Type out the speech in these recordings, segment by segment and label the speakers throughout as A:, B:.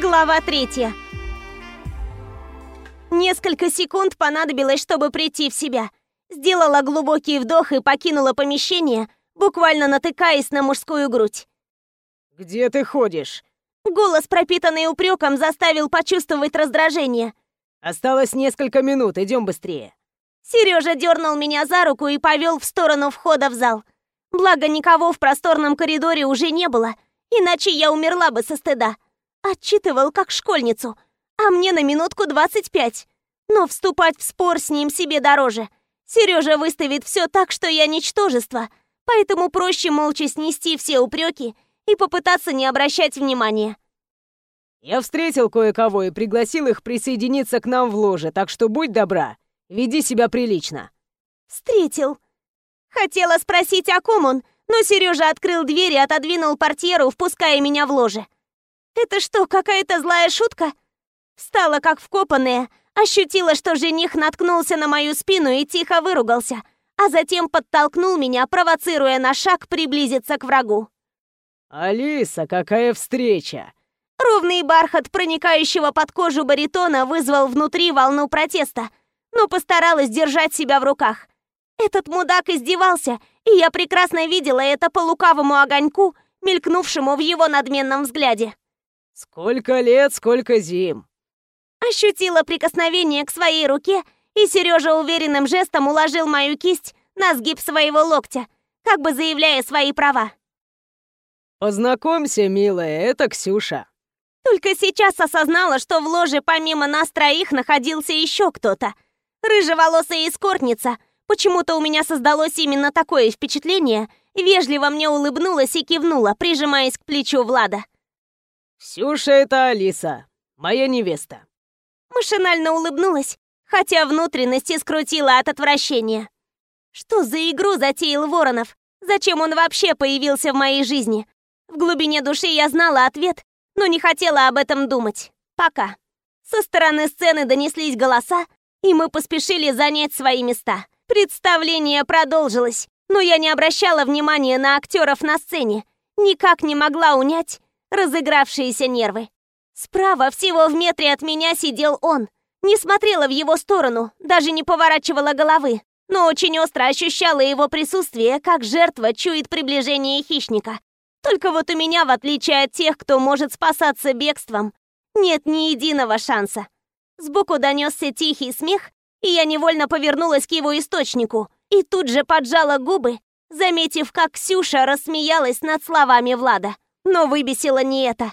A: Глава третья. Несколько секунд понадобилось, чтобы прийти в себя. Сделала глубокий вдох и покинула помещение, буквально натыкаясь на мужскую грудь.
B: «Где ты ходишь?»
A: Голос, пропитанный упреком, заставил почувствовать раздражение.
B: «Осталось несколько минут, идем быстрее».
A: Сережа дернул меня за руку и повел в сторону входа в зал. Благо, никого в просторном коридоре уже не было, иначе я умерла бы со стыда. Отчитывал как школьницу, а мне на минутку 25. Но вступать в спор с ним себе дороже. Сережа выставит все так, что я ничтожество, поэтому проще молча снести все упреки и попытаться не обращать внимания.
B: «Я встретил кое-кого и пригласил их присоединиться к нам в ложе, так что будь добра, веди себя прилично».
A: «Встретил». Хотела спросить, о ком он, но Сережа открыл дверь и отодвинул портьеру, впуская меня в ложе. «Это что, какая-то злая шутка?» Встала как вкопанная, ощутила, что жених наткнулся на мою спину и тихо выругался, а затем подтолкнул меня, провоцируя на шаг приблизиться к врагу.
B: «Алиса, какая встреча!»
A: Ровный бархат проникающего под кожу баритона вызвал внутри волну протеста, но постаралась держать себя в руках. Этот мудак издевался, и я прекрасно видела это по лукавому огоньку, мелькнувшему в его надменном взгляде.
B: «Сколько лет, сколько зим!»
A: Ощутила прикосновение к своей руке, и Сережа уверенным жестом уложил мою кисть на сгиб своего локтя, как бы заявляя свои права.
B: «Познакомься, милая, это Ксюша».
A: Только сейчас осознала, что в ложе помимо нас троих находился еще кто-то. Рыжеволосая эскортница. Почему-то у меня создалось именно такое впечатление. Вежливо мне улыбнулась и кивнула, прижимаясь к плечу Влада.
B: «Ксюша — это Алиса, моя невеста».
A: Машинально улыбнулась, хотя внутренности скрутила от отвращения. Что за игру затеял Воронов? Зачем он вообще появился в моей жизни? В глубине души я знала ответ, но не хотела об этом думать. Пока. Со стороны сцены донеслись голоса, и мы поспешили занять свои места. Представление продолжилось, но я не обращала внимания на актеров на сцене. Никак не могла унять разыгравшиеся нервы. Справа, всего в метре от меня, сидел он. Не смотрела в его сторону, даже не поворачивала головы, но очень остро ощущала его присутствие, как жертва чует приближение хищника. Только вот у меня, в отличие от тех, кто может спасаться бегством, нет ни единого шанса. Сбоку донесся тихий смех, и я невольно повернулась к его источнику и тут же поджала губы, заметив, как Ксюша рассмеялась над словами Влада. Но выбесило не это.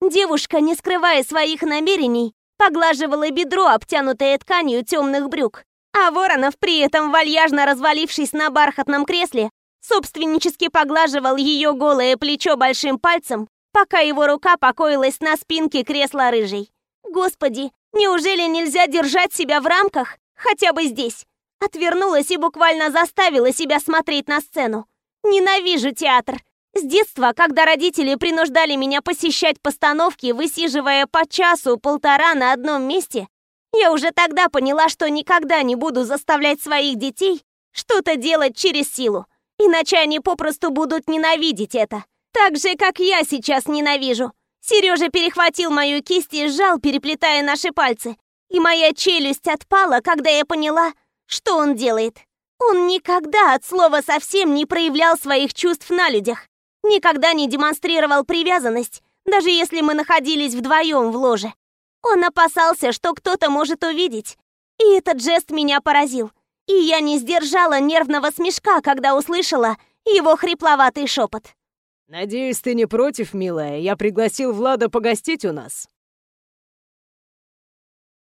A: Девушка, не скрывая своих намерений, поглаживала бедро, обтянутое тканью темных брюк, а Воронов, при этом вальяжно развалившись на бархатном кресле, собственнически поглаживал ее голое плечо большим пальцем, пока его рука покоилась на спинке кресла рыжей. Господи, неужели нельзя держать себя в рамках хотя бы здесь? Отвернулась и буквально заставила себя смотреть на сцену. Ненавижу театр. С детства, когда родители принуждали меня посещать постановки, высиживая по часу-полтора на одном месте, я уже тогда поняла, что никогда не буду заставлять своих детей что-то делать через силу. Иначе они попросту будут ненавидеть это. Так же, как я сейчас ненавижу. Сережа перехватил мою кисть и сжал, переплетая наши пальцы. И моя челюсть отпала, когда я поняла, что он делает. Он никогда от слова совсем не проявлял своих чувств на людях. Никогда не демонстрировал привязанность, даже если мы находились вдвоем в ложе. Он опасался, что кто-то может увидеть. И этот жест меня поразил. И я не сдержала нервного смешка, когда услышала его хрипловатый шепот.
B: «Надеюсь, ты не против, милая? Я пригласил Влада погостить у нас».